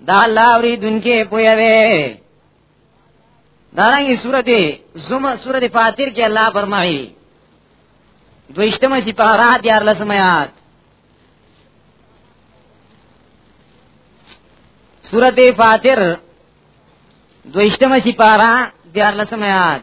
دا الله اوریدونکي پوهه وي دارنګي سورته زما سورته فاتیر کې الله فرمایي دویشتمه چې پارا دیار لسمه یاد سورته فاتیر دویشتمه چې پارا دیار لسمه یاد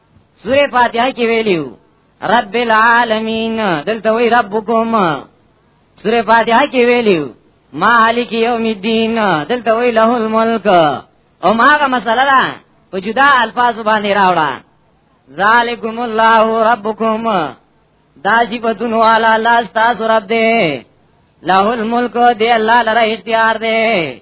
سوره فاتحه کې ویلیو رب العالمین دلته وی ربکم سوره فاتحه کې ویلیو مالک یوم الدین دلته وی له الملک او ماغه مسله ده په جدا الفاظ باندې راوړه ذالکم الله ربکم دا صفاتون والا الله تاسو رب دې له الملک دې الله لره اختیار دې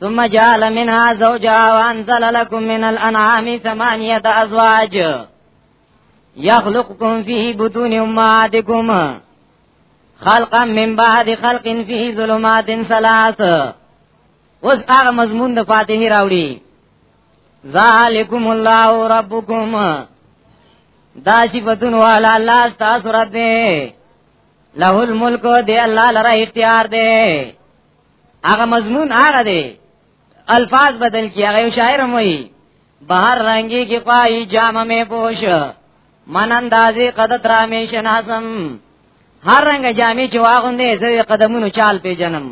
ثم جعل منها زوجها وانزل لكم من الانعام ثمانية ازواج يخلقكم في بطون امهاتكم خلقا من بعد خلق فيه ظلمات ثلاث اوس هغه مضمون د فاتحه راوړي ذالکم الله ربکم دا صفاتون والا الله تاسو رب دی له الملک دی الله لره اختیار دی هغه مضمون هغه دی الفاظ بدل کی هغه شاعر موي بهر رنگي کې پای جام مې پوش من اندازې قد ترامې شناسم هر رنگ جامې چې واغوندې زه قدمونو چال په جنم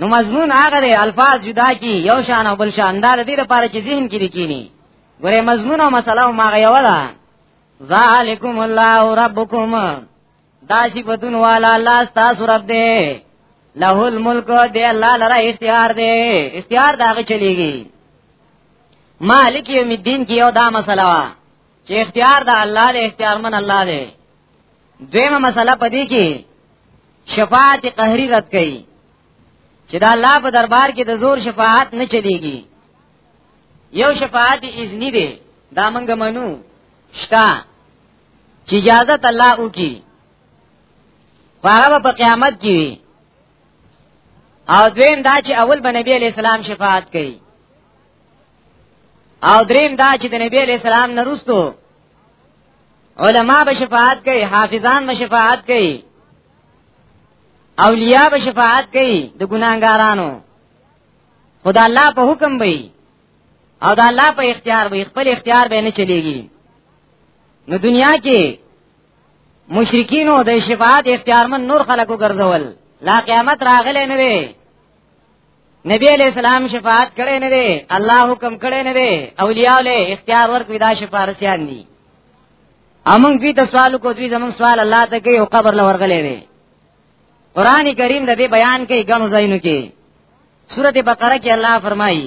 نو مضمون هغه دی الفاظ جدا کی یو شان او بل شان دار دې لپاره چې ذهن کې لیکيني ګوره مضمون او مسله ما غيولا ذالکم الله ربکم دا صفاتون والا الله تاسو رب دې له الملک دې الله لره اختیار دې اختیار داغه چلیږي مالک یوم الدین کې یو دا مسله وا چې اختیار د الله له اختیار من الله دی دویمه مسله پدې کې شفاعت قهری رد کړي چې دا الله په دربار کې د زور شفاعت نه چلیږي یو شفاعت اذنی دی دا منګه منو شتا چې اجازه الله او کی هغه په قیامت کې وي او دویم دا چې اول به نبی علی السلام شفاعت کوي او دریم دا چې د نبی علی السلام نرستو علما به شفاعت کوي حافظان به شفاعت کوي اولیاء به شفاعت کوي د ګناګارانو خدا الله په حکم وي او دا الله په اختیار وي خپل اختیار به نه چلیږي نو دنیا کې مشرکینو د شفاعت اختیارمن نور خلکو ګرځول لا قیامت راغلی نه دی نبی علیہ السلام شفاعت کړي نه دی الله حکم کړي نه دی اولیاء له اختیار ورکوي دا شفارسیان دي امنګ دوی ته سوال کو دوی زمون سوال الله ته کوي او قبر له ورغلې وي قران کریم د دې بیان کوي ګڼو ځایونو کې سورته بقره کې الله فرمایي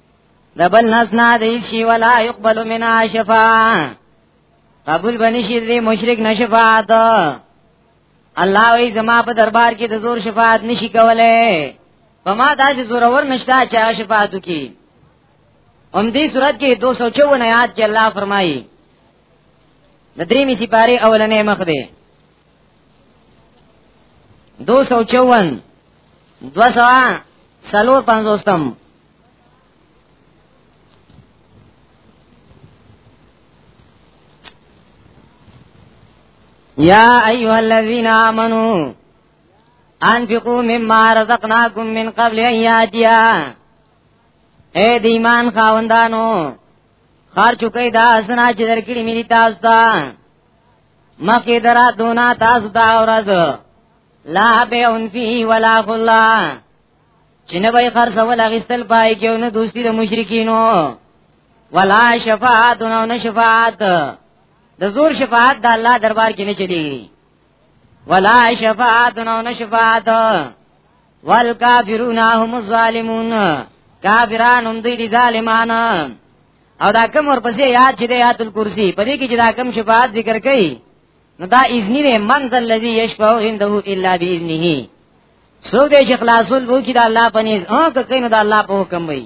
د بل نس نه دی شي ولا يقبل منا شفاعه قبول بنی شي دې مشرک نشفاعت الله وی زما په دربار کې د زور شفاعت نشي کوله په ما دا چې زور ور نشتا چې شفاعت کی هم دې صورت کې 254 آیات کې الله فرمایي د درې می سپاره اولنې مخ دی 254 200 سلور پنځوستم یا ایها الذین آمنو انفقوا مما رزقناکم من قبل ان یاتیا اے د ایمان خاوندانو خرچ کوي دا اسنا چې درکړي ملي تاسو ته مکه درا دونا تاسو ته اورز لا به ان فی ولا خلا چې نه وای خرڅول اغستل پای کې نو دوستي د مشرکینو ولا شفاعت نو نه شفاعت د زور شفاعت د الله دربار کې نه چلی ولا شفاعت نو نه شفاعت والکافرون هم الظالمون کافران هم دوی دي ظالمان او دا کوم ورپسې یاد چې د آیات الکرسی په دې کې چې دا کوم شفاعت ذکر کړي نو دا اذنی دی منزل الذي يشفع عنده الا باذنه څوک دې چې خلاصون وکړي د الله په نيز او که کینو د الله په حکم وي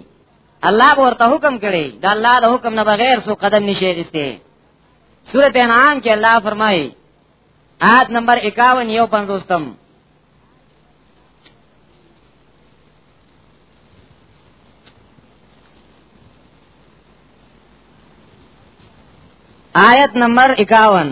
الله ورته حکم کړي د الله د حکم نه بغیر سو قدم نشي غسته سورۃ انعام کې الله فرمایي آیت نمبر 51 یو پنځوستم آیت نمبر 51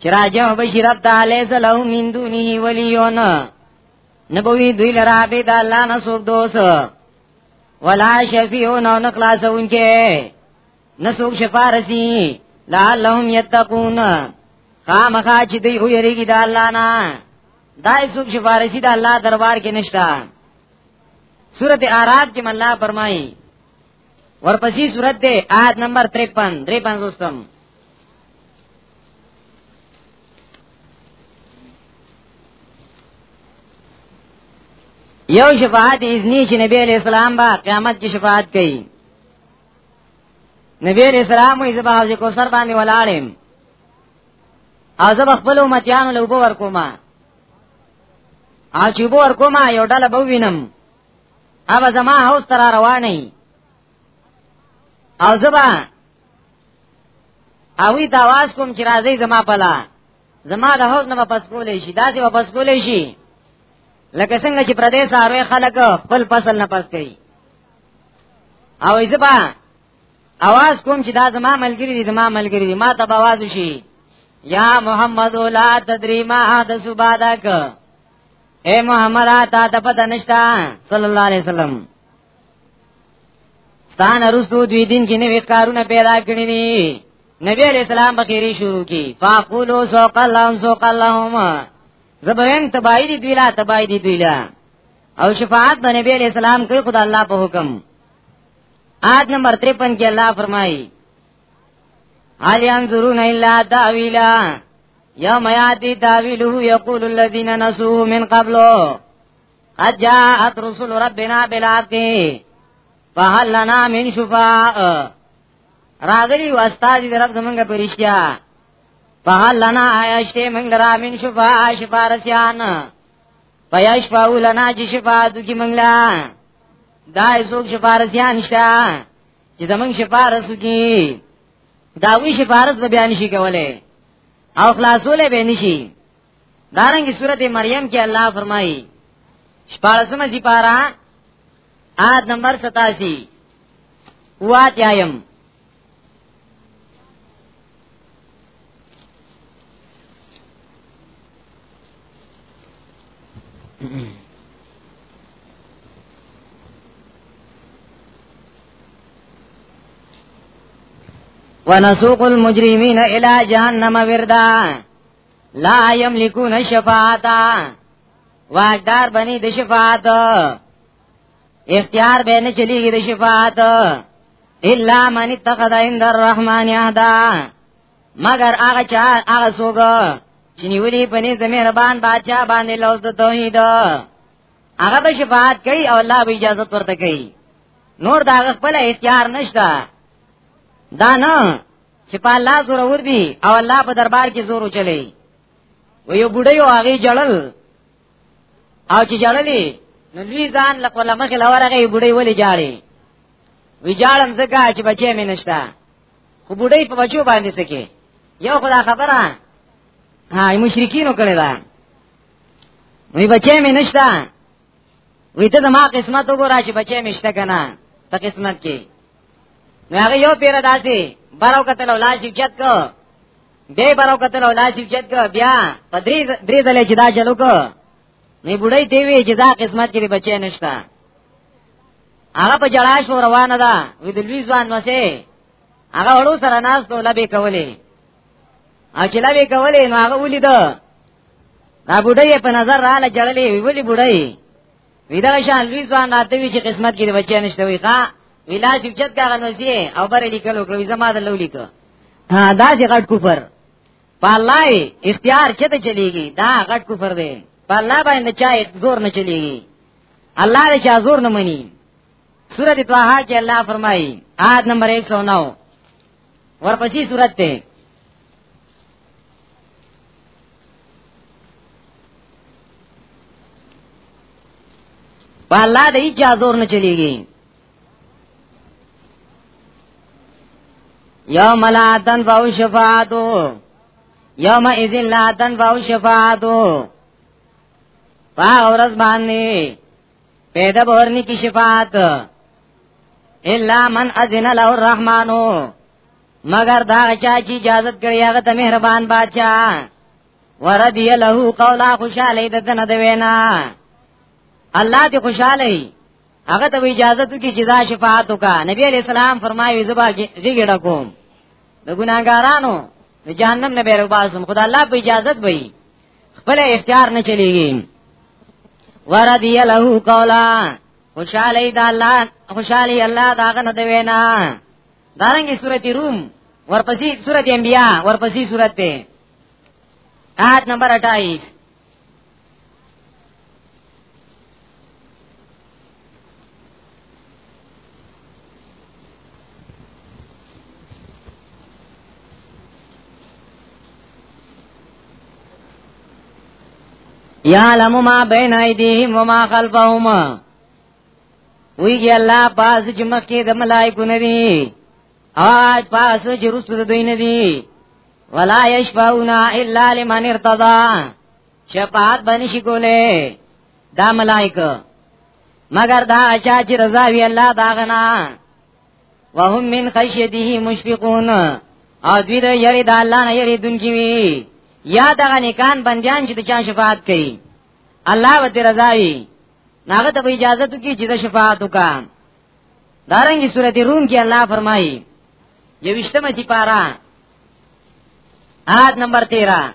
چې راجع بشي رب تعالی زلو من دونه ولیون نبوی دوی لرا بيد الله نسوک دوس ولا شفیعون او نخلاصون کې نسوک شفارسی لعلهم یتقون خامخا چې دوی هو یریږي د الله نه دای سوک شفارسی د الله دربار کې نشتا سورت اعراف کې الله فرمایي ورپسې سورت ده آیت نمبر 53 350 یو شفاعت اذنی چې نبی علیہ السلام با قیامت کې شفاعت کوي نبی علیہ السلام یې زبا حوض کو سر باندې ولاړم او زبا خپل امتیانو له وبو ورکوما او چې وبو ورکوما یو ډله به وینم او زما حوض تر روانې او زبا اوی تاواز کوم چې راځي زما پلا زما د هوز نه واپس کولې شي داسې واپس کولې شي لکه څنګه چې پردیس اروي خلک خپل فصل نه پس کوي او ایزبا اواز کوم چې دا زما ملګری دي زما ملګری دي ما ته आवाज وشي یا محمد لا تدری ما د سبادک اے محمد تا ته پته نشتا صلی الله علیه وسلم ستان رسو دوی دین کې نوې کارونه پیدا کړی دي نبی علیہ السلام بخیری شروع کی فاقولو سوق اللهم سوق اللهم زبویم تبایی دی دوی لا تبایی دی دوی لا او شفاعت به نبی علیہ السلام کوي خدا الله په حکم آیت نمبر 53 کې الله فرمایي هل ينظرون الا تاويلا يوم ياتي تاويله يقول الذين نسوه من قبله قد جاءت رسل ربنا بالحق فهل لنا من شفاء راغلی و استاد دې رب زمونږ پرشتیا فهل لنا عايشته موږ لرا من شفاء شفارسیان پيش پاو لنا چې شفاعت کی موږ لا دا څوک شفارسیان شته چې زمونږ شفارس کی دا وی شفارس به بیان شي کوله او خلاصول به نشي دارنګه سورته مریم کې الله فرمایي شپارسمه سی پارا آد نمبر ستاسی وات یایم Mm-hmm. ونسوق المجرمين الى جهنم وردا لا یملکون الشفاعت واجدار بنی د شفاعت اختیار به نه چلیږي د شفاعت الا من اتخذ عند الرحمن عهدا مگر هغه چا هغه څوک چې نیولې پني د مهربان بادشاہ باندې لوز د توحید هغه به شفاعت کوي او الله به اجازه ورته کوي نور دا خپل اختیار نشته دا نه چې په الله زور ور دي او الله په دربار کې زور چلی و یو بډای او هغه جړل او چې جړلې نو لوی ځان لکه لمخ لورغه بډای ولې جاړي وی جاړم زګه چې بچې مې نشتا خو بډای په بچو باندې سکے یو خدا خبره ها مشرکینو کړی دا وی بچې مې نشتا وی ته زما قسمت وګوره چې بچې مشته کنه ته قسمت کې نو هغه یو پیر داسي بارو کتل ولا چې چت کو به بارو کتل ولا چې چت کو بیا پدری درې دلې چې دا چلو کو نه بډای دی وی چې دا قسمت کې بچې نشته هغه په جړا شو روانه ده وی د لوی ځوان وسه هغه وړو سره ناس ته لبه کولې او چې لوي کولې نو هغه ولید دا بډای په نظر رااله جړلې وی ولي بډای ویدا شان لوی ځوان راته وی چې قسمت کې بچی نشته وی ښا ویلا چې چت کاغه نوځي او بر لیکل وکړو زما د لو لیکو ها دا چې غټ کوفر پالای اختیار چته چلیږي دا غټ کوفر دی پالا باندې چا زور نه چلیږي الله دې چا زور نه مني سورۃ طه کې الله فرمایي آیت نمبر 109 ورپسې صورت ته په الله د هیڅ زور نه چلیږي یوم لا تنفع شفاعت یوم اذن لا تنفع شفاعت پا اورز باندې پیدا بورنی کی شفاعت الا من اذن له الرحمن مگر دا چا چې اجازه کړی هغه ته مهربان بادشاہ وردی له قولا خوشاله د دنه د وینا الله دې خوشاله هغه ته اجازه تو کی جزا شفاعت وکا نبی علیہ السلام فرمایي زبا زیګړه کوم د ګناګارانو د جهنم نه بیرو باسم خدای الله په اجازه وي خپل اختیار نه چلیږي وردی له قولا خوشاله د الله خوشاله الله داغه نه دی وینا دارنګي سورته روم ورپسې سورته انبیاء ورپسې سورته آیت نمبر 28 یعلم ما بین ایدیهم و ما خلفهم ویږي الله پاس چې مکه د ملائکو نه دي اج پاس چې رسول دوی نه دي ولا یشفعون الا لمن ارتضى شفاعت باندې شي کوله دا ملائکه مگر دا چا چې رضا وی الله دا غنا وهم من خشیته مشفقون او دوی د یری د الله نه یری دونکي وی یا دغه نکان بندیان چې د چا شفاعت کوي الله و دې رضا وی ناغه ته اجازه تو کی چې شفاعت وکا دارنګي سورته روم کې الله فرمایي یوشتمه چې پارا آد نمبر 13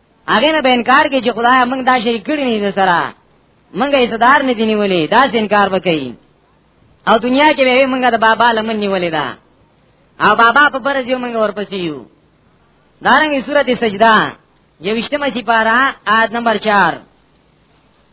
هغه نه به انکار کوي چې خدای موږ دا شي کړی نه سره موږ یې صدر نه دی نیولې دا انکار وکړي او دنیا کې به موږ د بابا لمن نیولې دا او بابا په پر ځو موږ ورپسې یو دارنګه سورته سجده یوشتمه سپاره آد نمبر 4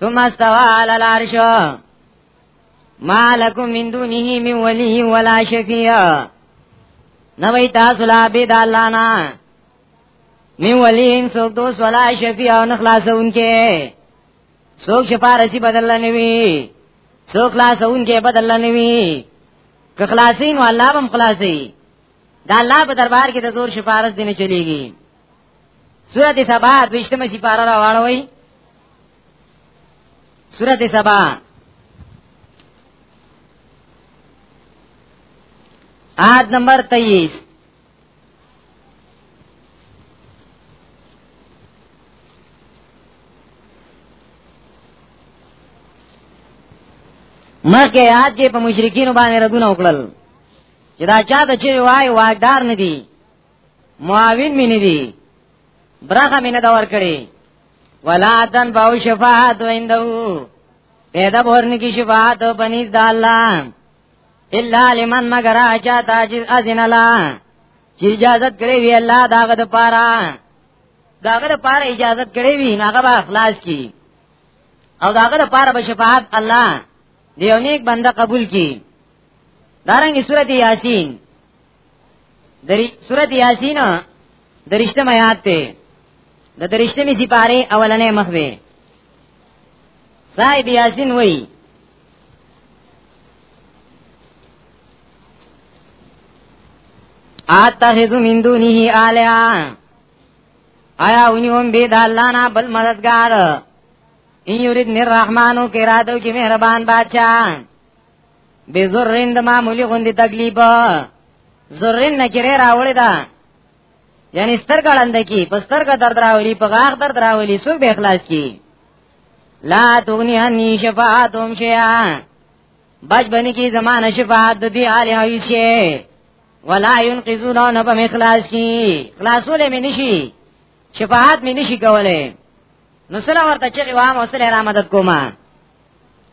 ثم استوى على العرش ما لكم من دونه من ولي ولا شفيع نوی تاسو لا بيد الله نه من ولي ان سوک دوس ولا شفيع او نخلاصون کې سوک شفارسی بدل نه وی سوک خلاصون کې بدل نه وی که خلاصین والله هم خلاصي دا الله په دربار کې د زور شفارس دینه چلیږي سورت سبا دوشتمه سپاره را واړوي سورت سبا آد نمبر 23 مکه یاد کې په مشرکین باندې ردونه وکړل چې دا چا ته چې وای واجدار ندي معاون مې نه دي برخه مې نه دا ور کړی ولا تن باو شفاعت ویندو پیدا بورن کی شفاعت بنیز دا اللہ الا لمن مگر آچا تاجر ازن اللہ چی اجازت کرے وی اللہ داغد پارا داغد پارا اجازت کرے وی ناغبا اخلاص کی او داغد پارا بشفاعت اللہ دیو نیک بندہ قبول کی دارنگی صورت یاسین دری سورۃ یاسین درشتم آیات ته د درشتمی سپاره اولنې مخ وی صاحب یاسین وای اتخذ من دونه الیا آیا ونیوم بيد الله نه بل مددگار ان یرید نر رحمانو کې راتو کې مهربان بادشاہ به زرین د معمولی غوندې تکلیف زرین نکره راوړی دا یعنی سترګه لاند کی په سترګه درد راولي په غاغ درد راولي څوک به اخلاص کی لا تغنی انی شفاعتهم شیئا بچ بنی کی زمانه شفاعت د دی علی هی شی ولا ينقذون نه په اخلاص کی خلاصول می نشي شفاعت می نشي کوله نو سره ورته چې وام اوسله را مدد کوما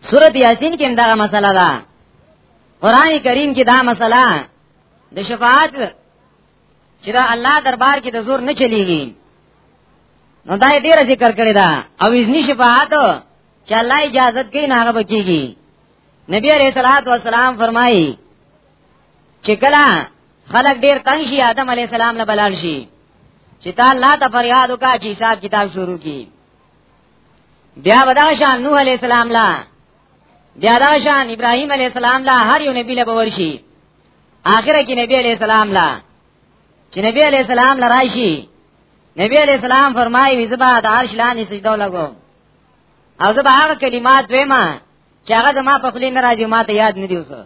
سورۃ یاسین کې دا مسله ده قران کریم کې دا مسله د شفاعت چې دا الله دربار کې د زور نه چلیږي نو دا ډیر ذکر کړی دا او اذن شفاعت چې الله اجازه کوي نه هغه بکیږي نبی علیہ الصلوۃ والسلام فرمایي چې کله خلک ډیر تنگ شي آدم علیہ السلام له بلال شي چې تا الله ته فریاد وکړي چې حساب کتاب شروع کړي بیا ودا شان نوح علی السلام لا بیا دا شان ابراهیم علی السلام لا هر یو نبی له ورشي اخره کې نبی علی السلام لا چې نبی علی السلام لرایشي نبی علی السلام فرمایي وزبا د عرش لاندې سجده لګو او زبا هغه کلمات وېما چې هغه زما په خلی نه راځي ما ته یاد نه دی وسه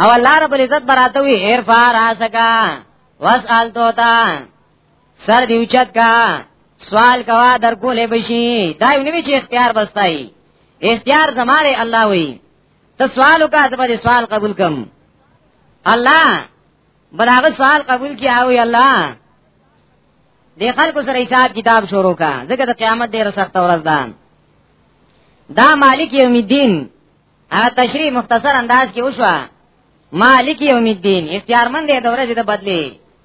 او الله رب العزت براته وی ارفع راسکا واسال توتا سر دی اوچت کا سوال کوا در کولې بشي دا یو نوی چې اختیار بستای اختیار زماره الله وی ته سوال وکړه زه به سوال قبول کم الله بلاغه سوال قبول کیا وی الله د خلکو سره حساب کتاب شروع کا ځکه د قیامت ډیر سخت ورځ ده دا مالک یوم الدین ا تشریح مختصر انداز کې وشو مالک یوم الدین اختیارمند دی د ورځې د بدلی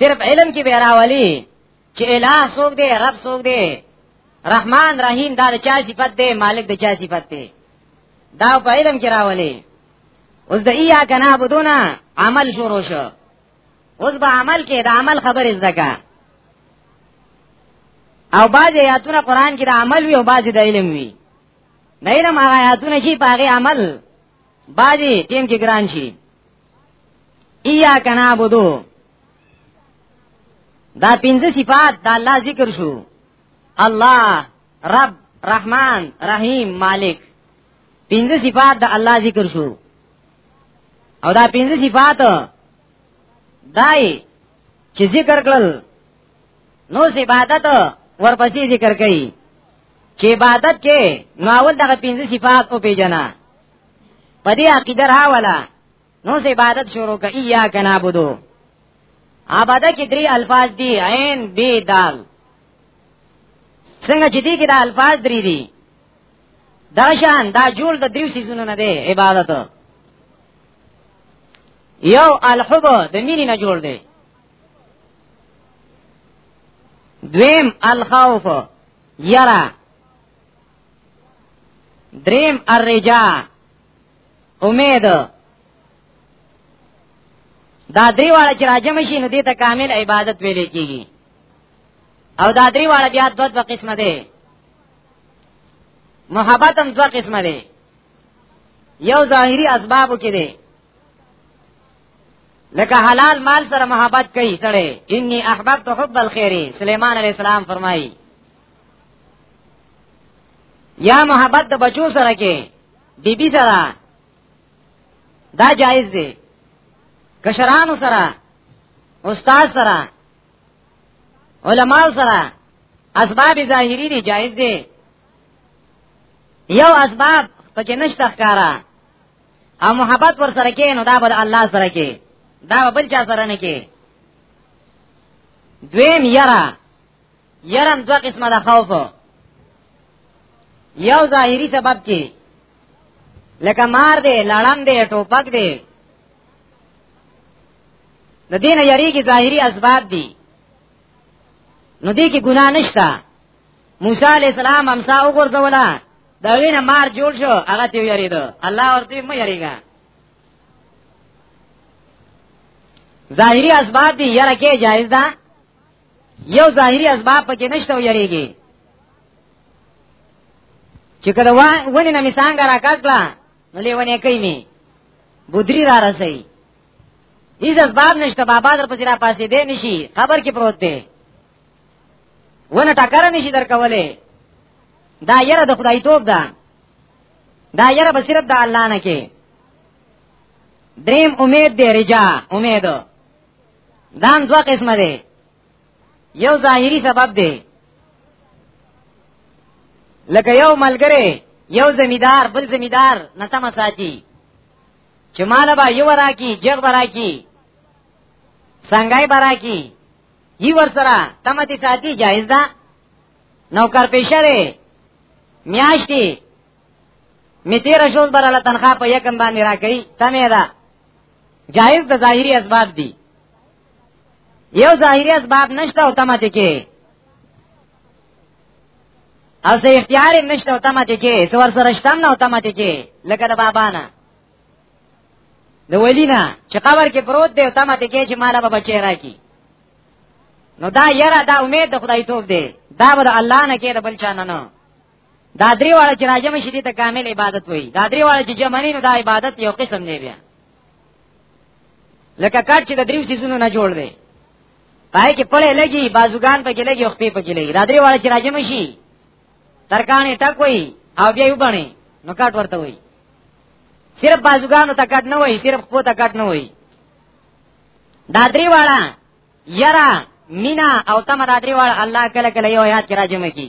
صرف علم کې به راولي چې الہ څوک دی رب څوک دی رحمان رحیم دا د چا صفت دی مالک د چا صفت دی دا په علم کې راولي اوس د ایا کنا بدونه عمل شروع شو اوس به عمل کې د عمل خبرې زده او بعض آیاتونه قران کې د عمل وی او بعض د علم وی د علم هغه آیاتونه چې په هغه عمل بعضی ټیم کې ګران شي ایا کنا بودو دا پنځه صفات د الله ذکر شو الله رب رحمان رحیم مالک پنځه صفات د الله ذکر شو او دا پنځه صفات دای چې ذکر کړل نو عبادت ورپسې ذکر کړي چې عبادت کې نو اول دغه پنځه صفات او پیژنه په دې عقیده راولا نو سه عبادت شروع کړه یا کنا بودو عبادت کې درې الفاظ دي عین بی دال څنګه چې دې کې دا الفاظ درې دي دا شان دا جوړ د دریو سيزونو نه دی عبادت یو الحب د مینې نه جوړ دی دویم الخوف یرا دریم الرجا امید دا درې واړه چې راجم شي نو دې ته کامل عبادت ویل کېږي او دا درې واړه بیا دوه دوه قسمه دي محبت هم دوه قسمه دي یو ظاهری اسبابو کې دي لکه حلال مال سره محبت کوي سره انی احببت حب الخير سليمان عليه السلام فرمایي یا محبت د بچو سره کې بیبي بی سره دا جایز دی کشرانو سره استاد سره علماء سره اسباب ظاهری دی جایز دی یو اسباب پکې نشته ښکارا او محبت ور سره کې نو دا بل الله سره کې دا بل چا سره نه کې دویم یرا یرم دو قسمه د خوف یو ظاهری سبب کې لکه مار دی لړم دی ټوپک دی د دین یری کې ظاهری اسباب دي نو دې کې ګناه نشته موسی علی السلام امسا وګرځولا دا وینه مار جوړ شو هغه ته یریدو الله ورته مې یریګا ظاهری اسباب دی یره کې جایز ده یو ظاهری اسباب پکې نشته ویریږي چې کله ونه نه میسانګ راکړه نو لیونه کوي می بودری را رسي هیڅ اسباب نشته بابا در پسې را پاسې دی نشي خبر کې پروت دی ونه ټکر نشي درکولې دا یره د خدای توپ ده دا یره بصیرت د الله نه کې دریم امید دی رجا امید دام دوا قسمه دی یو ظاهری سبب دی لکه یو ملګری یو زمیدار بل زمیدار نتم ساتي چې مال به یو راکی جګ براکی څنګه براکی یي ور سره تمتی ساتي جایز ده نوکر پیشه دی میاشتي می تیر شول براله تنخواه په یکم باندې راکړي تمه ده جائز د ظاهری اسباب دي یو ظاهری اسباب نشته او تمه ته کې او زه اختیار نشته او تمه ته کې څور سره شتم نه او تمه ته کې لکه د بابا نه د ولینا چې قبر کې پروت دی او تمه ته کې چې مالا به بچی راکی نو دا یره دا امید د خدای توپ دی دا به الله نه کې د بل چا نه نه دا درې واړه چې راجم شي دي ته کامل عبادت وایي دا درې واړه چې جمعنی نو دا عبادت یو قسم دی بیا لکه کټ چې د دریو سيزونو نه جوړ دی پای کې پړې لګي بازوګان په کې لګي او خپې په کې لګي دا درې واړه چې راجم شي ترکانې ټک وایي او بیا یو باندې نو کټ ورته وایي صرف بازوګانو ته کټ نه وایي صرف خپل ته کټ نه وایي دا درې واړه یرا مینا او تم دا درې واړه الله کله کله یو یاد کې راجم کی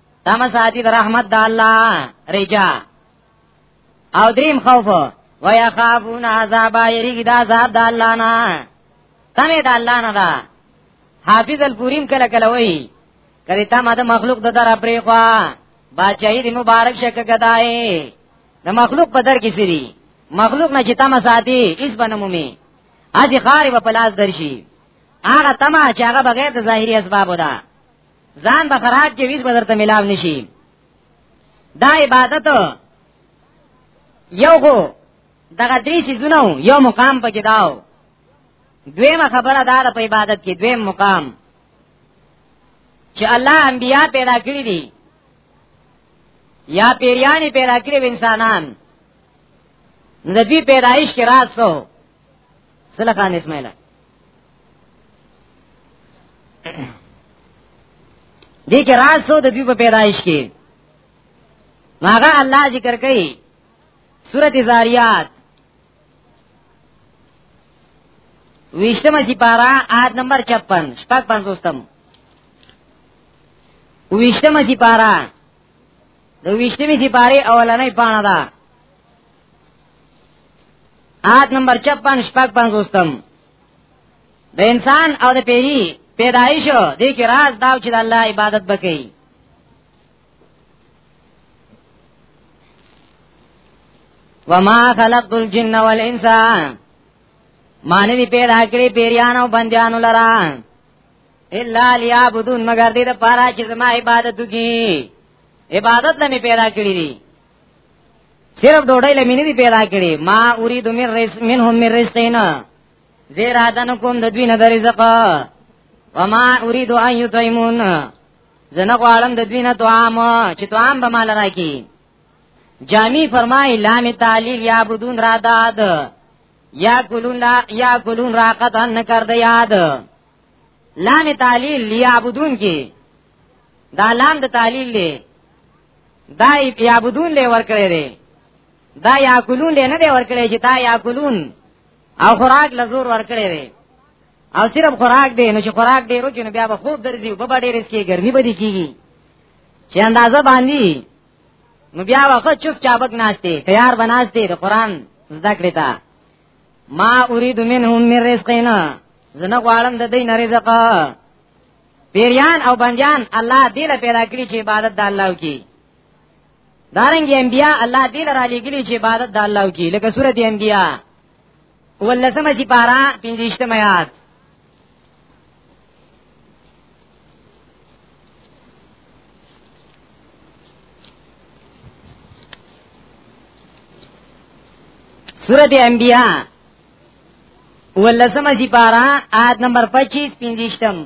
تم ساتي د رحمت د الله رجا او دریم خوف ويا خافون عذاب يريګ دا عذاب د الله نه تمه د الله نه دا حافظ الپوریم کله کله وای کله تا ما د مخلوق د در پرې خوا بادشاہي د مبارک شک کدای د مخلوق په در کې سری مخلوق نه چې تمه ساتي اس بنمومي اځي خاري په پلاس درشي هغه تمه چې هغه بغیر د ظاهري اسبابو ده ځان په فرات کې ویس بدر ته ملاو نشي دا عبادت یو خو دغه درې سيزونه یو مقام پکې داو دویمه خبره دا ده په عبادت کې دویم مقام چې الله انبیا پیدا کړی دي یا پیریانی پیدا کړی انسانان د دې پیدایش کې راز سو سلخان اسماعیل دې کې راز سو د دوی په پیدایش کې هغه الله ذکر کوي سورته زاریات ویشتم سی پارا آیت نمبر چپن شپک پنزوستم ویشتم سی پارا د ویشتمی سی پاری اولنی پانا دا آیت نمبر 56 شپږ پنځوستم د انسان او د پیری پیدایش دې کې راز دا چې د الله عبادت وکړي وما خلقت الجن والانس مانوی پیدا کړی پیریان او بندیان لرا الا لیعبدون مگر دې لپاره چې زما عبادت وکړي عبادت لمه پیدا کړی دي صرف ډوډۍ لمې نه دی پیدا کړي ما اريد من رزق منهم من رزقنا زیر ادن کوم د دوی نه د رزق وما اريد ان يطعمون زنه غواړم د دوی نه طعام چې طعام به مال راکی جامی فرمای لام تعلیل یا بدون را داد یا کلون لا یا کلون راقت ان کر د یاد لام تعلیل یا بدون کی دا لام د تعلیل له دا یعبدون له ورکړې دی دا یاکلون له نه دی ورکړې چې دا یاکلون او خوراک لزور ورکړې دی او صرف خوراک دی نو چې خوراک دی روکې نو بیا به خوب درځي په باندې رس کې ګرمي بدی کیږي چې اندازه باندې نو بیا وخت چوک چابک ناشته تیار بناشته د قران زده کړی تا ما اريد منهم من رزقنا زنه غواړم د دې نه رزق پیریان او بندیان الله دې له پیدا کړی چې عبادت د الله وکړي دارنګ انبیاء الله دې له را لګلی چې عبادت د الله وکړي لکه سورۃ انبیاء ولسمه چې پارا پنځشتمه یاد سورت انبیاء ولسم سی پارا آیت نمبر 25 پنځشتم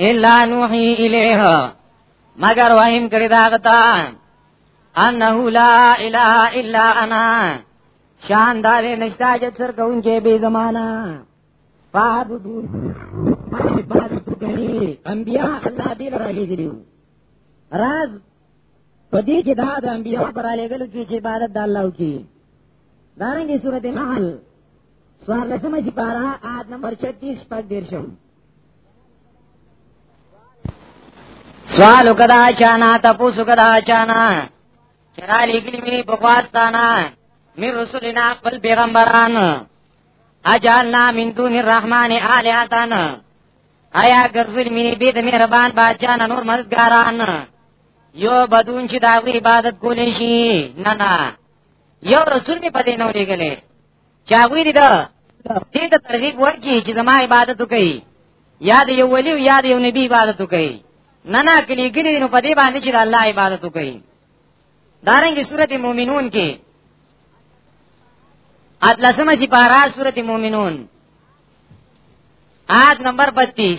الا نوحي الیه مگر وایم کړی دا غتا انه لا اله الا انا شان دار نشتا چې سر کون کې به زمانہ فعبدو ما عبادت کوي انبیاء الله دې راغلي راز پدې کې دا د انبیاء پر علی ګل کې چې عبادت د الله وکي دارنګه سورته نحل سوال لسمه چې پارا آد نمبر 36 پک دیرشم سوال کدا چانا تپوس کدا چانا چرا لګلی می بغواستانا می رسولنا خپل پیغمبران اجالنا من دون الرحمن الہتان آیا ګرځول می به د مهربان بادشاہ نور مددګاران یو بدون چې دا عبادت کولې شي نه نه یو رسول می پدې نو لګلې چاغوی دي دا دې ته ترغیب ورکړي چې زما عبادت وکړي یا د یو ولی یا د یو نبی عبادت وکړي نه نه کلی ګری نو په دې باندې چې د الله عبادت وکړي دارنګه سورته مومنون کې اتلسمه سپارا سورته مومنون آیت نمبر 32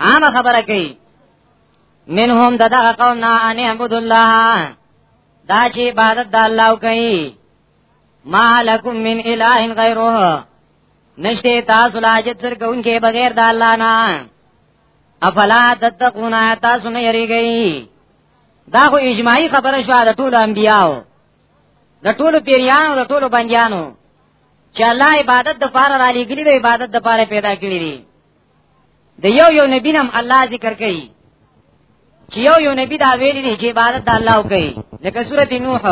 عام خبره کوي منهم دغه قوم نه ان عبد الله دا چې عبادت د الله کوي ما لکم من اله غیره نشته تاسو لاجت سر کوونکې بغیر د الله نه افلا تتقون تاسو نه یریږئ دا خو اجماعي خبره شو د ټولو انبیاو د ټولو پیریانو د ټولو بندیانو چې الله عبادت د پاره را لګلی د عبادت د پاره پیدا کړی دی د یو یو نبی نام الله ذکر کوي چې یو یو نبی دا ویلي دی چې عبادت د الله کوي لکه سورته نوح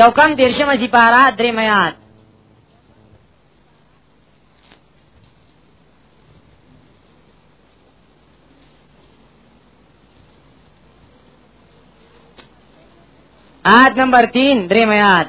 یو کم دیرشمه سی پارا درې میات آیت نمبر تین درې میات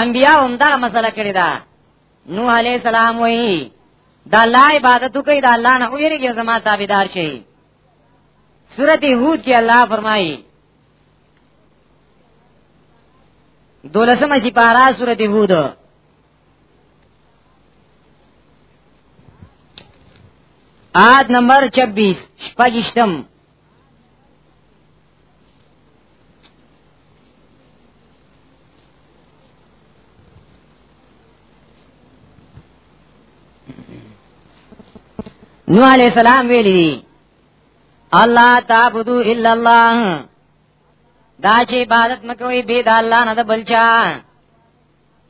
انبیا هم دا مسله کړی دا نوح علی السلام وی دا لا عبادت کوي دا الله نه ویریږي زما تابعدار شي سورته هود کې الله فرمایي دولسمه چې پارا سورته هود آد نمبر 26 شپږشتم نو علی السلام ویلی الله تعبدو الا الله دا چې عبادت مکوې به د الله نه د بلچا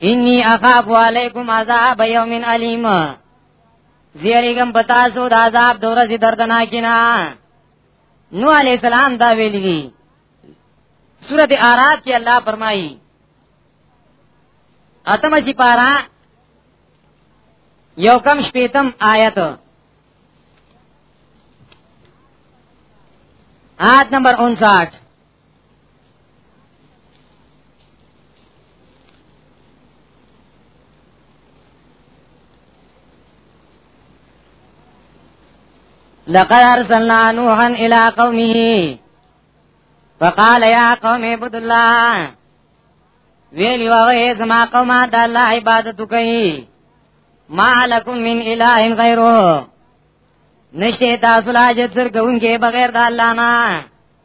انی اخاف علیکم عذاب یوم علیم زیریګم پتا سو د عذاب دورځي دردناکینا نو علی السلام دا ویلی دی سورۃ اعراف کې الله فرمایي اتم سی پارا یو کم شپیتم آیت آیت نمبر 59 لقد ارسلنا نوحا الى قومه فقال يا قوم اعبدوا الله ویلی وغی زما قوما دا اللہ عبادتو کئی ما لکم من الہ غیرو نشتے تاسو لاجت سر کونکے بغیر دا اللہ نا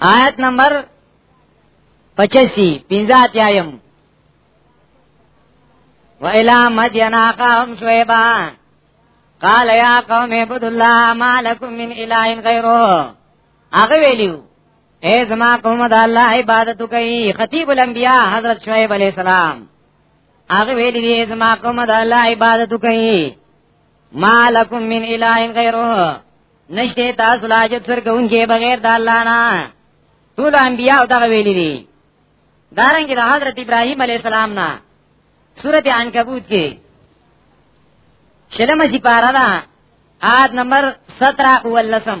آیت نمبر 85 پنځه تیایم و الى مدین اقام شعیبا قال یا قوم عبد الله ما لكم من اله غیره هغه ویلو اے زما قوم د الله عبادت کوي خطیب الانبیاء حضرت شعیب علیہ السلام هغه ویلي زما قوم د الله عبادت کوي ما لکم من الہ غیره نشته تاسو لا چې تر کوونکی بغیر د الله نه ټول انبیاء دا ویلي دي دارنګه د حضرت ابراهیم علی السلام نه سورته عنکبوت کې شلمه سپاره ده آد نمبر 17 اولسم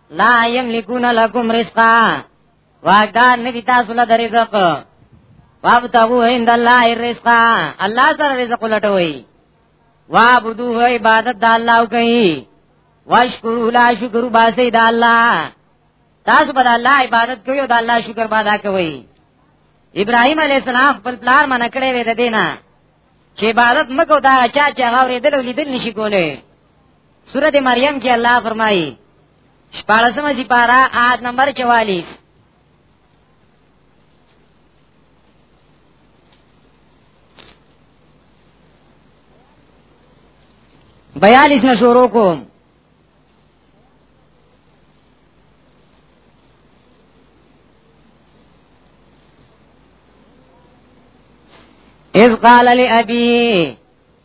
لا یملکون لکم رزقا واقدار ندی تاسو له رزق وابتغو عند الله الرزق الله سره رزق لټوي وابدو عبادت د الله کوي واشکرو لا شکر باسي د الله تاسو به د الله عبادت کوي او د الله شکر به ادا کوي ابراهيم عليه السلام خپل پلار منکړې وې د دینه چې عبادت مکو دا چا چې هغه ورېدل لیدل نشي کولای سورت مریم کې الله فرمایي شپاړسمه دی پارا آیت نمبر 44 بیالیس نه شروع کوم اذ قال لابي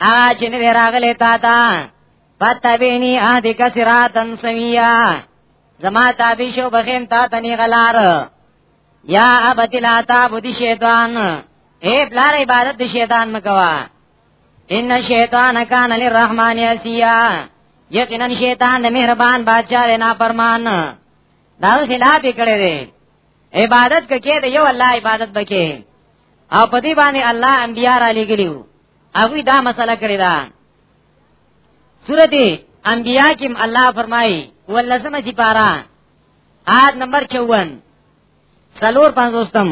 هغه چې نه راغلې تا تا پتبینی اهدی کسراتن سویا زما تابع شو بخیم تا تنی غلار یا ابتی لا تابو دی شیطان اے پلار عبادت دی شیطان مکوا ان شیطان کان علی الرحمن یسیا یقینا شیطان د مهربان بادشاہ نه فرمان دا خلاف کړي دي عبادت ککې د یو الله عبادت بکې او په دې باندې الله انبیار علی ګلیو هغه دا مسله کړی دا سورته انبیاء کې الله فرمایي ولسمه چې پارا آد نمبر 54 سلور پنځوستم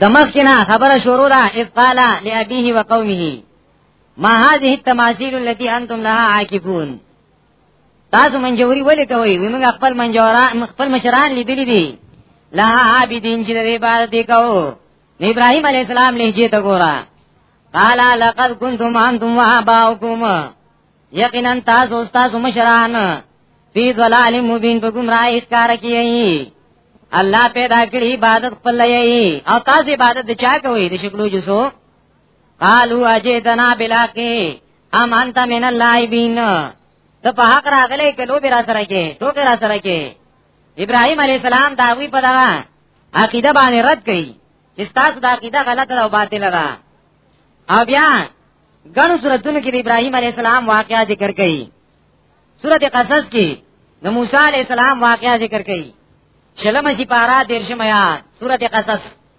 دمخ کنا خبر شروع دا اذ قال لابيه وقومه ما هذه التماثيل التي انتم لها عاكفون تاسو منجوري ولې کوي موږ خپل منجوران خپل مشران لیدلې دي لها عابدین چې د عبادت کوو ابراهيم عليه السلام لهجه ته ګورا قال لقد كنتم انتم واباؤكم یقینا تاسو تاسو مشران فی ضلال مبین په گمراه اسکار کیئی الله پیدا کړی عبادت خپل یی او تاسو عبادت چا کوي د شکلو جسو قالو اجیتنا بلاکی ام انت من اللائبین ته په حق راغلې کلو به را سره کې ټوکې را سره کې ابراهيم عليه السلام دا وی په دا عقیده باندې رد کړي چې تاسو دا عقیده غلطه او باطله ده او بیا ګڼو سورتونو کې ابراهيم عليه السلام واقعا ذکر کړي سورته قصص کې د موسی عليه السلام واقعا ذکر کړي شلم چې پارا دیرشم آیات سورته قصص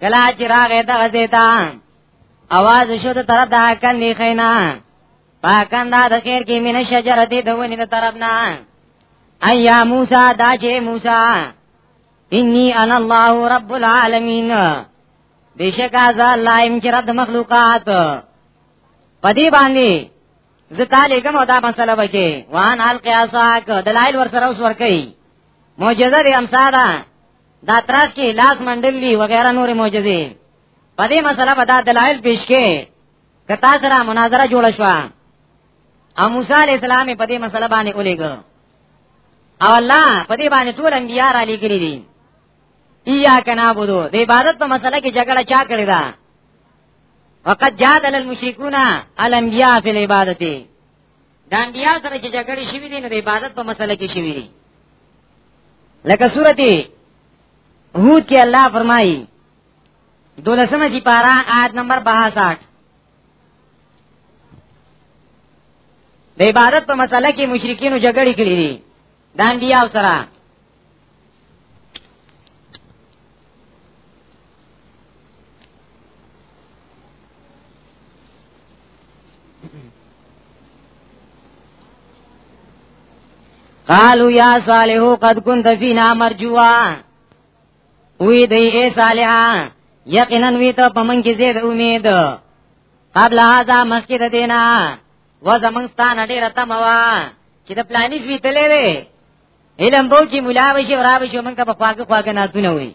کلا چې راغې دا زیتا आवाज شو ته طرف دا کندې خینا پاکندا د خیر کې مینه شجره دې د ونی د طرف نه ایا موسی دا چې موسی انی انا الله رب العالمین بیشک از الله ایم چې رب مخلوقات پدی باندې زه تعالی کوم دا مسله وکي وان حال قیاساک دلایل ور سره اوس ور کوي معجزه دې امساده دا تراس کې لاس منډلی وغیرہ نور معجزې په دې مسله به دا دلایل پیش کې کتا سره مناظره جوړ شو او موسی علی السلام په دې مسله باندې ولېګ او الله په دې باندې ټول انبیا را لېګري دي ایا کنا بودو د عبادت په مسله کې جګړه چا کړی دا وقد جادل المشركون الانبیاء فی العبادت د انبیا سره چې جګړې شوې دي نو د عبادت په مسله کې شوې دي لکه سورته هود کې الله فرمایي دولسمه چې پارا آیت نمبر 62 د عبادت په مسله کې مشرکین جګړې کړې دي د انبیاء سره قالو یا صالحو قد كنت فينا مرجوا وی دی اے صالحا یقینا وی ته پمن کې زید امید قبل هذا مسجد دینا و زمنګ ستان ډیر تموا چې د پلانې شوی تلې وي علم بو کې مولا وشي ورا وشي موږ ته په خواږه خواږه ناتونه وي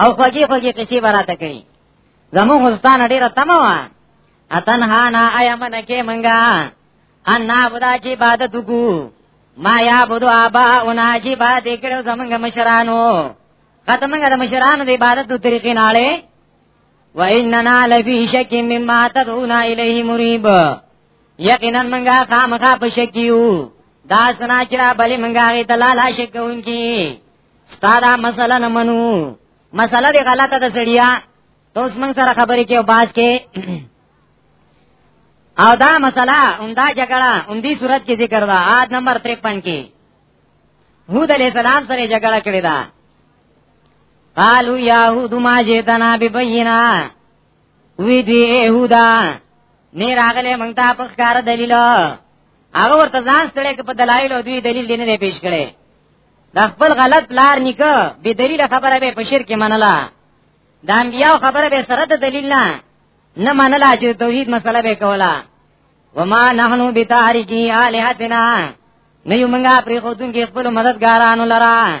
او خواږه خواږه قصې براته کوي زمو هستان ډیر تموا اتن ها نا ایا من کې منګا ان نا بدا چې عبادت وکړو ما یا بدو ابا او نا چې با دې کړو زمنګ مشرانو خاتمنګ د مشرانو د عبادت طریقې ناله واننا لفی شک مما تدعونا الیه مریب یقینا منګه خامخا په شک یو دا سنا چې را بلې منګه غي دلاله شک کوونکی ستاره مسله نه منو مسله دی غلطه ده سړیا ته اوس موږ سره خبرې کې او باز کې او دا مسله اوندا جګړه اوندی صورت کې ذکر ده آد نمبر 53 کې هود علی السلام سره جګړه کړې ده قالو یاهود ما جیتنا ببینا وی دی یهودا نه راغله مونږ ته په ښکار دلیل هغه ورته ځان ستړی په دلایل دوی دلیل دینه نه پیش کړي د خپل غلط لار نکه به دلیل خبره به په شرک منله د انبیاء خبره به سره د دلیل نه نه منله چې توحید مسله به کوله وما نحنو بتاریکی آلهتنا نیو منگا پری خودون کی خپل مددگارانو لرا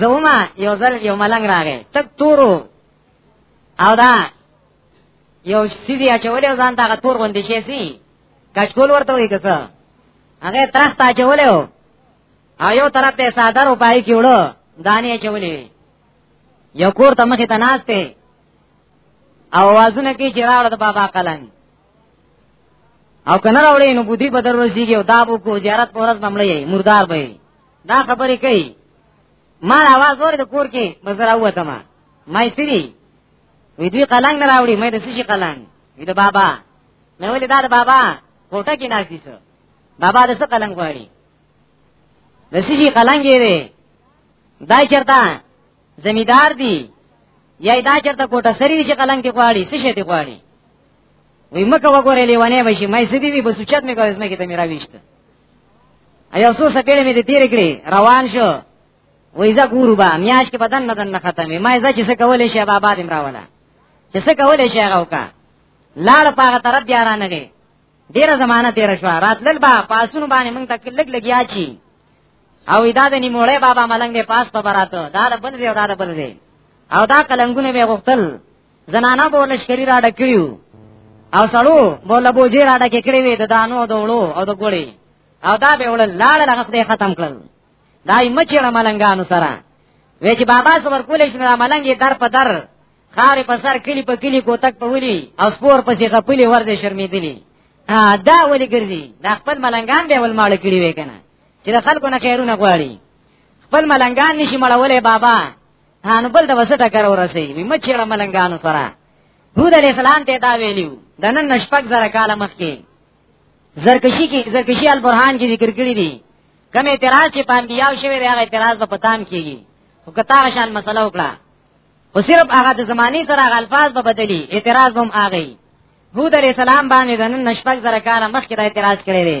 زوما یو ځل یو ملنګ راغی تک تورو او دا یو سیدی اچولې ځان ته تور غوندې شي سي کچکول ورته وي کسه هغه ترخ تا اچولې او ایو طرف ته ساده روپای کیوړو دانی اچولې یو کور ته مخې ته ناشته او وازونه کې چې راوړ د بابا قلم او کنه راوړې نو بودی په دروازې کې او دا بو کو زیارت پورز بمړې مردار به دا خبرې کوي ما आवाज ور د کور کې مزر اوته ما مې سری وی دوی قلنګ نه راوړي مې د سشي قلنګ وی د بابا مې ولې دا د بابا کوټه کې ناشې سو بابا د څه قلنګ غواړي د سشي قلنګ یې دی دا چرته زمیدار دی یا دا چرته کوټه سری چې قلم کې غواړي څه شي دی غواړي وی مکه وګورې لیوانه بشي مې سدي وی بس چت مې کوي زمکه ته میرا ویشت ایا سو سپېړې مې دې تیر کړې روان شو وای زه ګورو با میاش کې بدن نه دن ختمه ما زه چې څه کولې شي بابا دې مراوله چې څه کولې شي هغه وکا لاړ پاغه طرف بیا را نه دی ډیره زمانہ تیر شو راتلل با پاسونو باندې موږ تک لګ لګیا چی او دا د نیموړې بابا ملنګ دی پاس په براته دا د بل دی او دا د بل دی او دا کلنګونه به غختل زنانا به لشکري را ډکیو او سړو بوله بوجي را ډکې کړې وې د دانو دوړو او د ګوړي او دا به ول لاړ لغه خدای ختم کړل دا یې مچړه ملنګانو سره وې چې بابا صبر کولې شنو ملنګي در په در خارې په سر کلی په کلی کوتک په ولي او سپور پسې غپلې ورده شرمېدلې دا ولې ګرځي دا خپل ملنګان به ول ماړ کړی وې کنه چې د خلکو نه خیرونه غواړي خپل ملنګان نشي مړولې بابا هانو بل د وسټه کار ورسي وي مچېړه ملنګانو سره هود علی السلام ته دا ویلو د نن نشپک زره کال مخکې زرکشي کې زرکشي البرهان کې ذکر کړی دی کوم اعتراض چې پام بیاو شوی دی هغه اعتراض په پتام کېږي خو کتا شان مسله وکړه خو صرف هغه د زمانی سره هغه الفاظ به بدلی اعتراض هم آغی هود علیہ السلام باندې د نن نشپک زره کال مخکې دا اعتراض کړی دی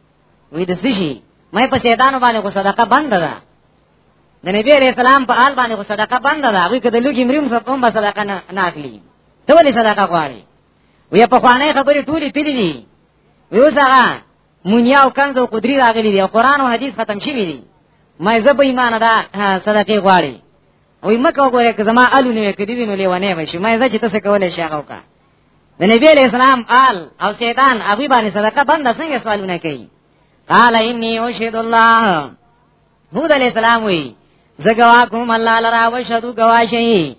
وی د سشي مې په شیطان باندې خو صدقه بند ده د نبی عليه السلام په حال باندې خو صدقه بند ده هغه کده لوګي مریم سره کوم صدقه نه نه اخلي ته ولې صدقه غواړي وی په خوانه خبرې ټولې پیلې دي وی اوس هغه مونیا او کنز او قدرت راغلي دي قرآن او حدیث ختم شي دي مې زه به ایمان ده صدقه غواړي وی مکه وګوره که زما الو نه کدی وینو لیوانه وشي مې زه چې تاسو کولای شي هغه وکړه د نبی علیہ السلام آل او شیطان هغه باندې صدقه بند څنګه سوالونه کوي قال انی اشهد الله هود علیہ السلام وی زګوا کوم الله لرا وشهدو گواشه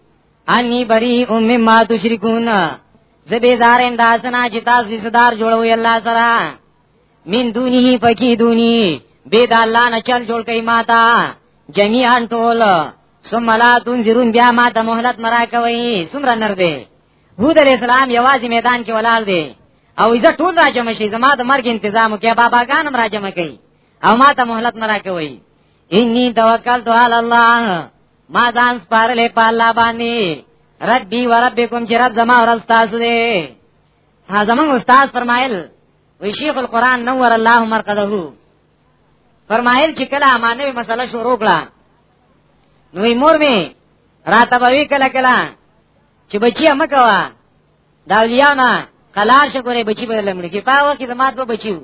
انی بری ام ما تشرکون زبی زارم داسنا چې تاسو صدار جوړوي الله سره من دونی پکی دونی بيد الله نه چل جوړ کئ ماتا جميعا ټول ثم لا تنذرون بیا ما ته مهلت مرا کوي سمره نر دی هود علی السلام یوازې میدان کې ولاړ دی او زه ټول راجم شي زما د مرګ تنظیم کې باباګانم راجم کوي او ما ته مهلت مرا کوي انی توکل تو علی الله ما ځان سپارلې په الله باندې ربي و ربکم چې رب زما ور تاسو دې ها زمون استاد فرمایل وی شیخ القران نور الله مرقده فرمایل چې کله امانوي مسله شروع کړه نو مور می راته به کله کله چې بچیا مکوا دا ولیانا کلار شکرې بچی به لمړي کې پاوه کې زمات به بچیو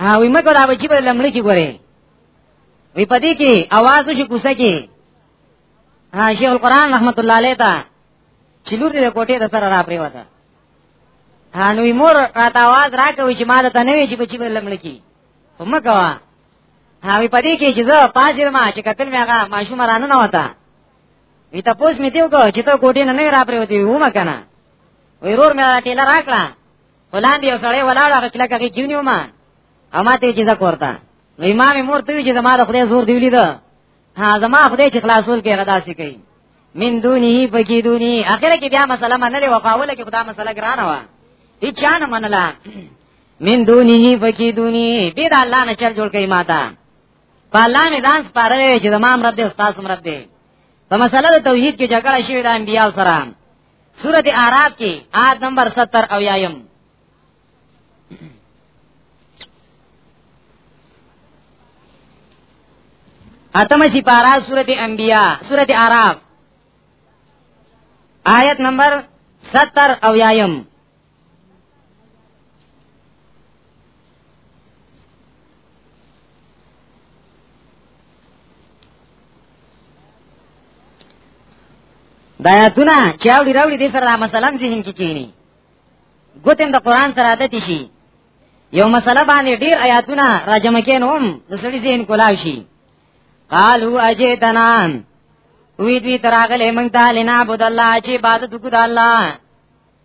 ها وی مکو دا بچی به لمړي کې ګوره وی پدې کې आवाज شو کوسه کې ها شیخ القران رحمت الله علیه تا چې لور دې کوټې د سره را پرې وته ها نو مور راته आवाज راکوي چې ما ته نه وی چې بچی به لمړي کې ومکوا ها وی پدې کې چې زه پاجر ما چې قتل مې هغه ماشوم رانه نه وته وی ته پوس می دیو کو چې ته کوټې نه نه را پرې وتی و ما کنه وی رور مې ټیل راکړه ولان دی سړی ولاړ هغه کله کږي کیونی ما اما ته جزا کوړتا نو امام مور ته چې زما د خدای زور دی ولید ها زما خدای چې خلاصول کې غدا سي کوي من دونه پکې دونی اخره کې بیا مسله منلې وقاوله کې خدا مسله ګرانه وا هیڅ نه منله من دونه پکې دونی بيد الله نه چل جوړ کوي ماته په الله نه ځان سپارلې چې زمام رب دې استاد سم رب دې په مسله د توحید کې جګړه شوې د انبیاء سره سورته اعراف کې آیت نمبر 70 او یایم اتم سی پارا سورت انبیاء سورت عراف آیت نمبر ستر او یایم دا آیاتونه چې اوړي راوړي دې سره مثلا ذهن کې کینی ګوتم د قران سره عادت شي یو مسله باندې ډیر آیاتونه راجم کینوم د سړي ذهن کولاو شي قالو اجیتنا وی دوی تراغله مونږ ته لنا بود الله چې عبادت وکړه الله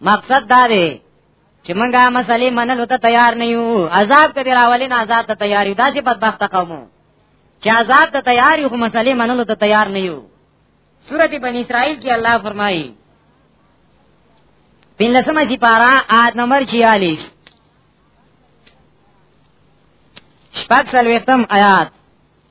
مقصد دا دی چې مونږه مسلې منلو ته تیار نه یو عذاب کبه راولین آزاد ته تیار یو داسې بدبخت قوم چې آزاد ته تیار یو خو مسلې منلو ته تیار نه یو سورته بنی اسرائیل کې الله فرمایي پنځمه چې پارا آد نمبر 46 شپږ سلوختم آیات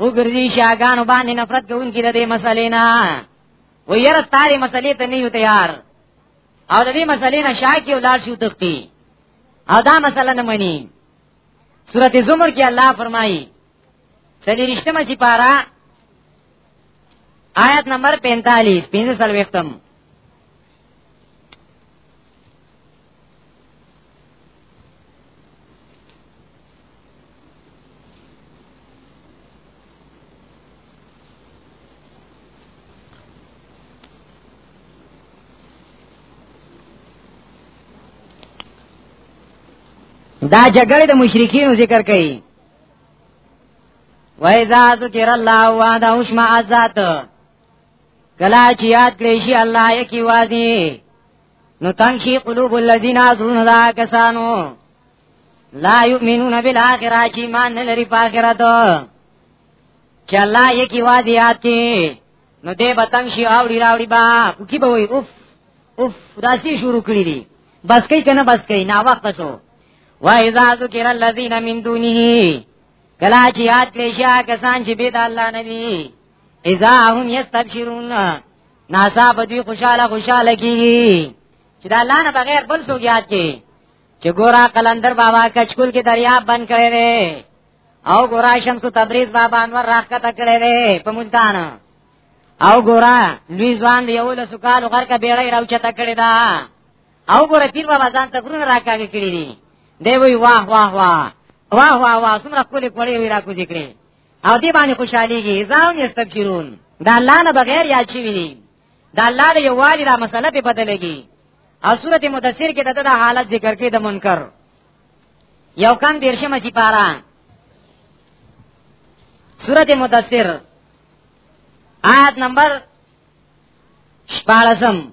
او ګرځي شاګانو باندې نفرت کوونکي د دې مسلې نه و ير تاري مسلې ته نه یو تیار او د دې مسلې نه شاکی ولار شو تختی او دا مسله نه مني سورته زمر کې الله فرمایي سلی رښتما چې پارا آیت نمبر 45 پنځه سلوختم دا جګړه د مشرکین ذکر کړي وایذا ذکر الله وحده وشما ذات کلا چې یاد کړی شي الله یې کی وادي نو تنگ شي قلوب الذين ازرون دا کسانو لا یؤمنون بالآخرة چې مان نه لري په آخرت چې الله یې کی وادي یاد کی نو دې بتنګ شي اوړي راوړي با کوکی به وي اوف اوف داسي شروع کړی دي بس کوي کنه بس کوي نا وخت شو وایذا ذکر الذین من دونه کلا چې یاد کړی شي کسان چې بيد الله نبی اذا هم یستبشرون ناسا په دوی خوشاله خوشاله کیږي چې دا لانه بغیر بل څوک یاد کی چې ګورا قلندر بابا کچکول کې دریا بند کړي وي او ګورا شمس تبریز بابا انور راخته کړي وي په ملتان او ګورا لوی ځوان دی یو له سکال غر کا بیړی راوچته کړي دا او ګورا پیر بابا ځان ته غرونه راکاږي کړي دي دی وی واه واه واه واه واه واه څومره کولې کولې وی راکو ذکرې او دې باندې خوشاليږي ځان یې استبشرون دا الله نه بغیر یاد شي ویني دا الله د یو والی دا مسله په بدلېږي او سورته مدثر کې دغه دا حالت ذکر کې د منکر یو کان دیرشمه چې پارا سورته مدثر آیت نمبر 14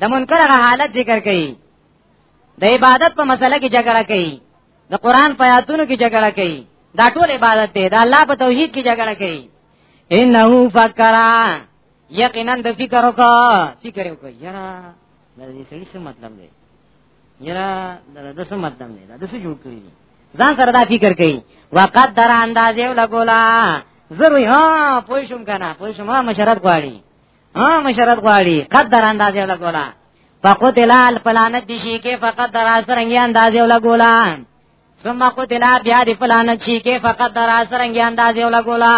د منکر هغه حالت ذکر کړي د عبادت په مسله کې جګړه کوي د قران په آیاتونو کې جګړه کوي دا ټول عبادت دی دا الله په توحید کې جګړه کوي انه فکر یقینا د فکر وکا فکر وکا یرا دا دې سړي څه مطلب دی یرا دا د څه مطلب دی دا د څه جوړ کړی ځان سره دا فکر کوي وقت در اندازې لګولا ضروري ها پوه شوم کنه پوه شوم مشرت غواړي ها مشرت غواړي قدر اندازې ولا ګولا فقتل الفلانت دي شي کې فقط در سرنګي اندازې ولا ګولا ثم قتل بیا دي فلانت شي کې فقط در سرنګي اندازې ولا ګولا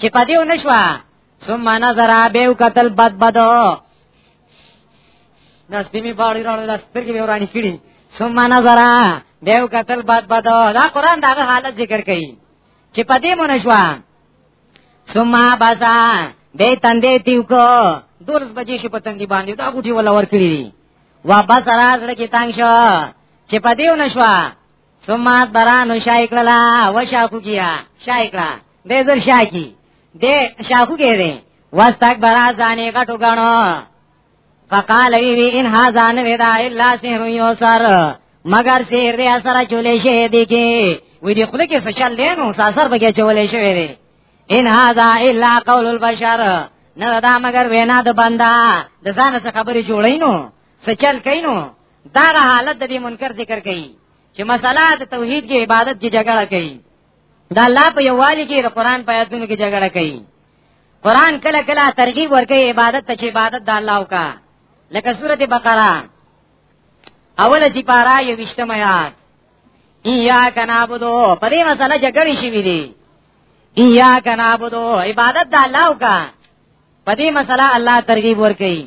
چې پدیو نشوا ثم نظر به قتل بد بدو دا سپیمی باړی راړو دا سترګې به ورانی کړي ثم نظر دیو قتل بد بد دا قران دا حالت ذکر کړي چې پدې مونږ شو ثم بازا به تندې تیو کو دولس بجې شو په تندې باندې دا غوټي ولا ور کړی دي وا بس راز لکه تنگ شو چې په دیو نشوا ثم برانو شای کړلا و شاکو کیا شای کړه دې زر شاکی دې شاکو کې دې واستک برا ځانې غټو غاڼو فقال وی ان هاذا نه ودا الا سحر یوسر مگر سیر دی اثر چولې شه دی کې وې دې خله کې فشل دی نو ساسر بګه چولې شوې دی ان هاذا الا قول البشر نه دا مگر وینا د بندا د ځان څخه خبرې جوړې نو سچل کینو دا حالت د دې منکر ذکر کړي چې مسله د توحید کې عبادت کې جګړه کوي دا الله په یووالي کې د قران په آیاتونو کې جګړه کوي قران کله کله ترغیب ورکړي عبادت ته چې عبادت د الله وکا لکه سورته بقره اوله چې پارا یو وشتمه یاد ایا کنابودو په دې مسله جګړې شي وی دي ایا کنابودو عبادت د الله وکا په دې مسله الله ترغیب ورکړي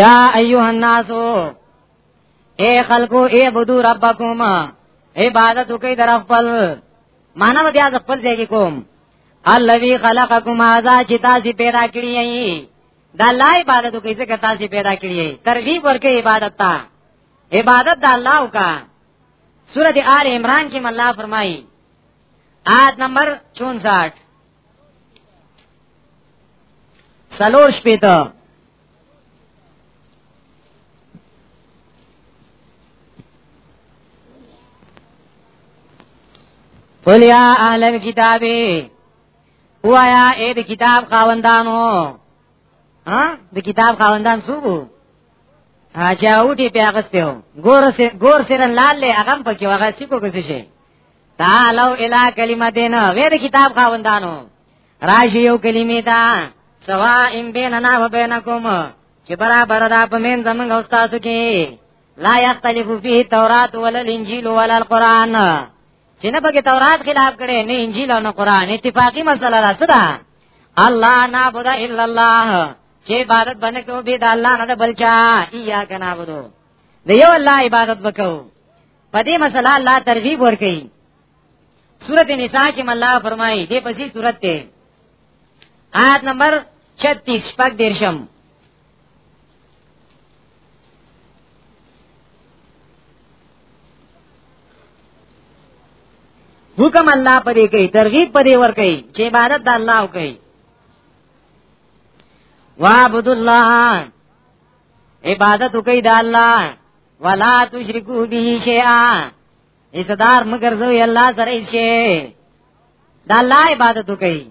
یا ایوه الناسو اے خلقو اے بدو ربکم عبادت کوي در خپل مانو بیا خپل ځای کې کوم الذي خلقکم ازا چې تاسو پیدا کړی یې دا لا عبادت کوي ځکه تاسو پیدا کړی یې ترغیب ورکې عبادت ته عبادت د الله وکا سورۃ آل عمران کې الله فرمایي آیت نمبر 64 سلور شپیتا قل یا اهل الكتاب وایا اې د کتاب خاوندانو ها د کتاب خاوندان څوک هاجاوټي پیاغستو ګور سره ګور سره لال له هغه په کې وغه سکو کوي شي تعالو الی کلمتین غیر کتاب خاوندانو راشي یو کلمې تا سوا ان بیننا و بینکم چې برابر ده په من زمنګ او تاسو کې لا یختلف فی تورات ولا الانجیل ولا القران چې نه پکې تورات خلاف کړي نه انجیل او نه قران اتفاقی مسله ده څه ده الله نعبد الا الله چې عبادت باندې کوو به د الله نه بلچا یا کنا بده د یو الله عبادت وکړو په دې مسله الله ترغیب ورکړي سورته نساء کې الله فرمایي دې پسې سورته ده آیت نمبر 36 شپږ دیرشم حکم الله پرې کوي ترغیب پرې ور کوي چې عبادت د الله کوي وعبد الله عبادت کوي د الله ولا تشرکو به شیئا ایتدار مگر زو الله سره شي دا الله عبادت کوي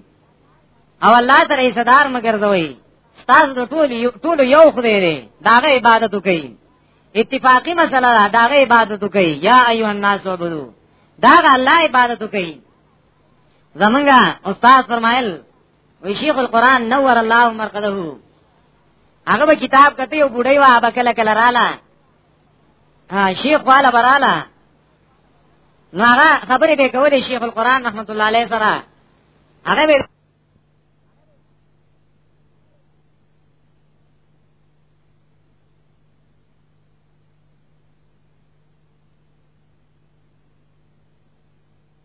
او الله سره ایتدار مگر زوي ستاسو د ټول ټول یو خدای دی داغه عبادت کوي اتفاقی مسله ده داغه عبادت کوي یا ایو الناس عبدو داغه الله عبادت کوي زمونږه استاد فرمایل وی شیخ القران نور الله مرقده هغه به کتاب کته یو بډای وا به کله کله رااله ها شیخ والا براله نو هغه خبرې به کولې شیخ القران رحمت الله علیه سره هغه به